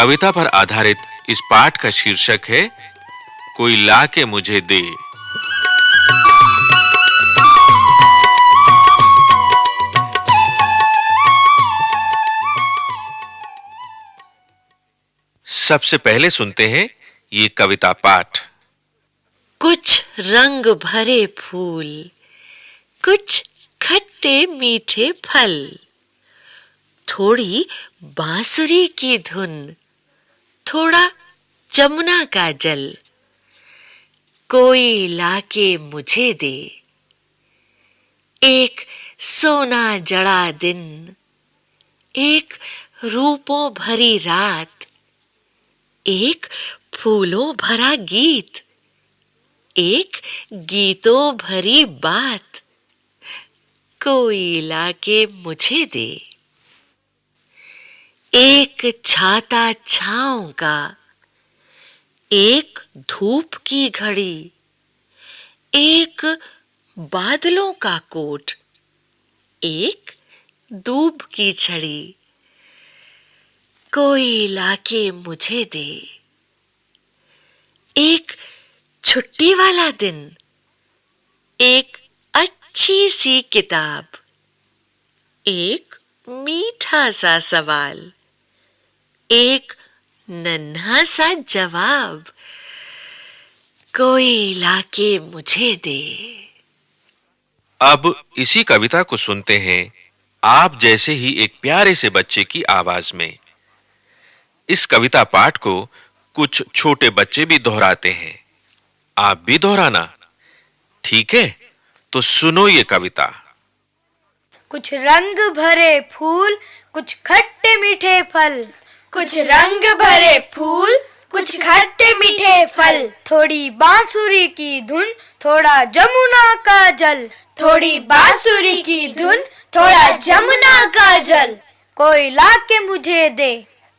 कविता पर आधारित इस पाठ का शीर्षक है, कोई ला के मुझे दे। सबसे पहले सुनते हैं ये कविता पाठ। कुछ रंग भरे फूल, कुछ खट्टे मीठे फल, थोड़ी बांसुरी की धुन थोड़ा जमुना का जल कोई लाके मुझे दे। एक सोना जड़ा दिन, एक रूपों भरी रात, एक फूलों भरा गीत, एक गीतों भरी बात कोई लाके मुझे दे। एक छाता छाओ का, एक धूप की घड़ी, एक बादलों का कोट, एक दूब की छड़ी। कोई लाके मुझे दे। एक छुट्टी वाला दिन, एक अच्छी सी किताब, एक मीठा सा सवाल। एक नन्हा सा जवाब कोई लाके मुझे दे। अब इसी कविता को सुनते हैं आप जैसे ही एक प्यारे से बच्चे की आवाज़ में। इस कविता पाठ को कुछ छोटे बच्चे भी दोहराते हैं। आप भी दोहराना। ठीक है? तो सुनो ये कविता। कुछ रंग भरे फूल कुछ खट्टे मीठे फल। कुछ रंग भरे फूल कुछ खट्टे मीठे फल। थोड़ी बांसुरी की धुन थोड़ा जमुना का जल। थोड़ी बांसुरी की धुन थोड़ा जमुना का जल। कोई ला के मुझे दे।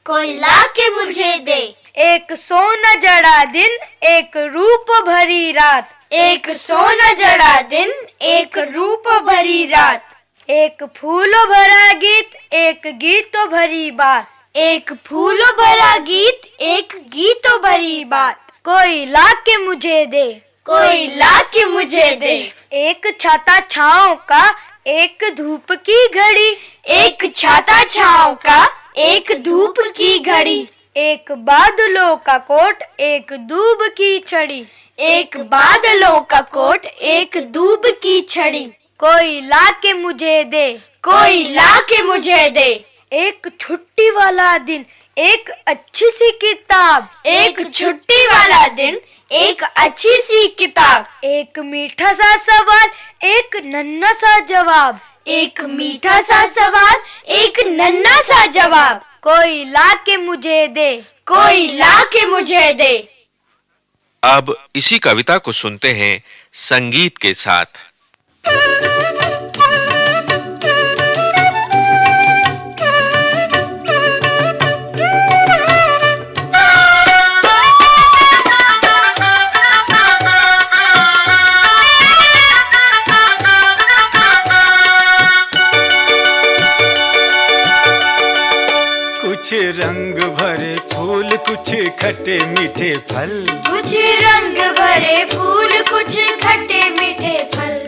कोई ला के मुझे दे। एक सोना जड़ा दिन एक रूप भरी रात। एक सोना जड़ा दिन एक रूप भरी रात। एक फूलो भरा गीत एक गीतो भरी बात। एक फूलो भरा गीत, एक गीतो भरी बात। कोई ला के मुझे दे, कोई ला के मुझे दे। एक छाता छाओ का, एक धूप की घड़ी। एक छाता छाओ का, एक धूप की घड़ी। एक बादलों का कोट, एक दूब की छड़ी। एक बादलों का कोट, एक दूब की छड़ी। कोई ला के मुझे दे, कोई ला के मुझे दे। एक छुट्टी वाला दिन एक अच्छी सी किताब एक छुट्टी वाला दिन एक अच्छी सी किताब। एक मीठा सा सवाल एक नन्ना सा जवाब। एक मीठा सा सवाल एक नन्ना सा जवाब। कोई ला के मुझे दे। कोई ला के मुझे दे। अब इसी कविता को सुनते हैं संगीत के साथ। फल। कुछ रंग भरे फूल कुछ खट्टे मीठे फल।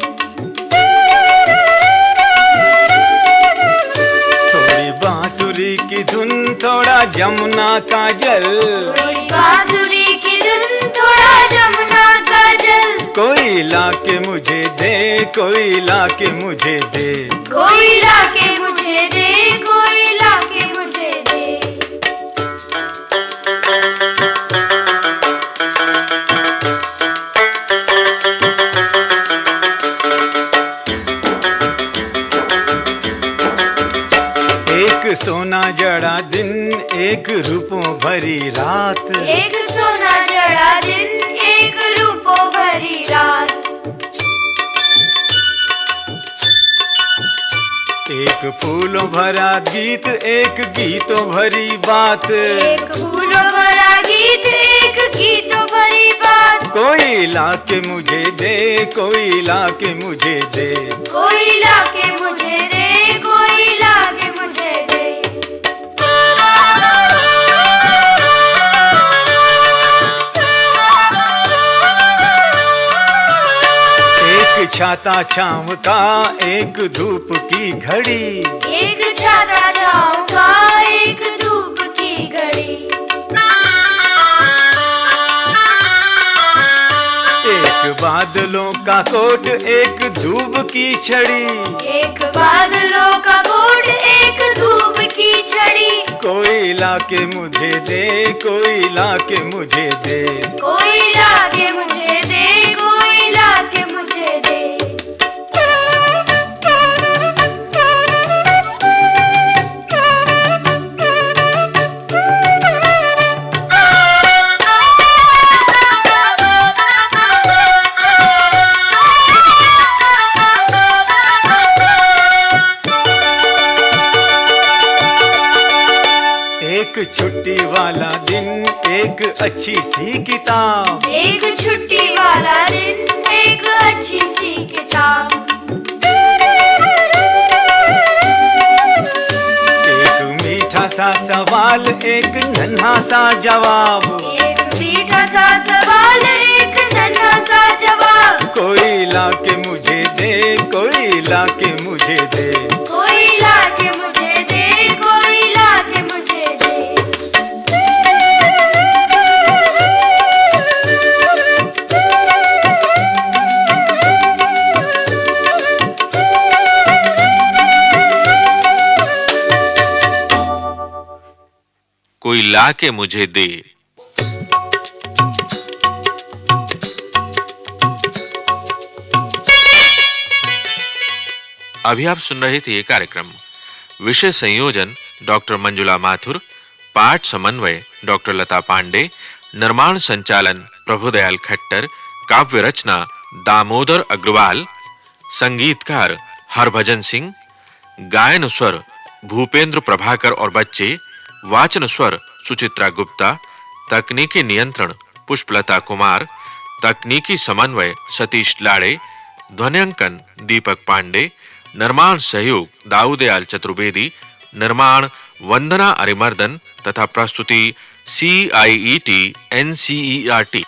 थोड़ी बांसुरी की धुन थोड़ा जमुना का जल। थोड़ी बांसुरी की धुन थोड़ा जमुना का जल। कोई ला के मुझे दे कोई ला के मुझे दे। कोई ला के मुझे दे। भरी रात। एक सोना जड़ा दिन एक रूपो भरी रात। एक फूलों भरा गीत एक गीतों भरी बात। एक फूलों भरा गीत एक गीतों भरी बात। कोई ला के मुझे दे कोई ला के मुझे दे। कोई ला छाता छाव का एक धूप की घड़ी। एक छाता छाँव का एक धूप की घड़ी। एक बादलों का कोट एक धूप की छड़ी। एक बादलों का कोट एक धूप की छड़ी। कोई लाके मुझे दे कोई लाके मुझे दे। कोई सी किताब। एक छुट्टी वाला दिन एक अच्छी सी किताब। एक मीठा सा सवाल एक नन्हा सा जवाब। एक मीठा सा सवाल एक नन्हा सा जवाब। कोई लाके मुझे दे कोई लाके मुझे ला के मुझे दे। अभी आप सुन रहे थे कार्यक्रम। विषय संयोजन, डॉक्टर मंजुला माथुर, पाठ समन्वय, डॉक्टर लता पांडे, निर्माण संचालन, प्रभुदयाल खट्टर, काव्य रचना, दामोदर अग्रवाल, संगीतकार हरभजन सिंह, गायन स्वर भूपेंद्र प्रभाकर और बच्चे, वाचन स्वर सुचित्रा गुप्ता, तकनीकी नियंत्रण पुष्पलता कुमार, तकनीकी समन्वय सतीश लाड़े, ध्वनियांकन दीपक पांडे, निर्माण सहयोग दाऊदयाल चतुर्वेदी, निर्माण वंदना अरिमर्दन तथा प्रस्तुति C I E T N C E R T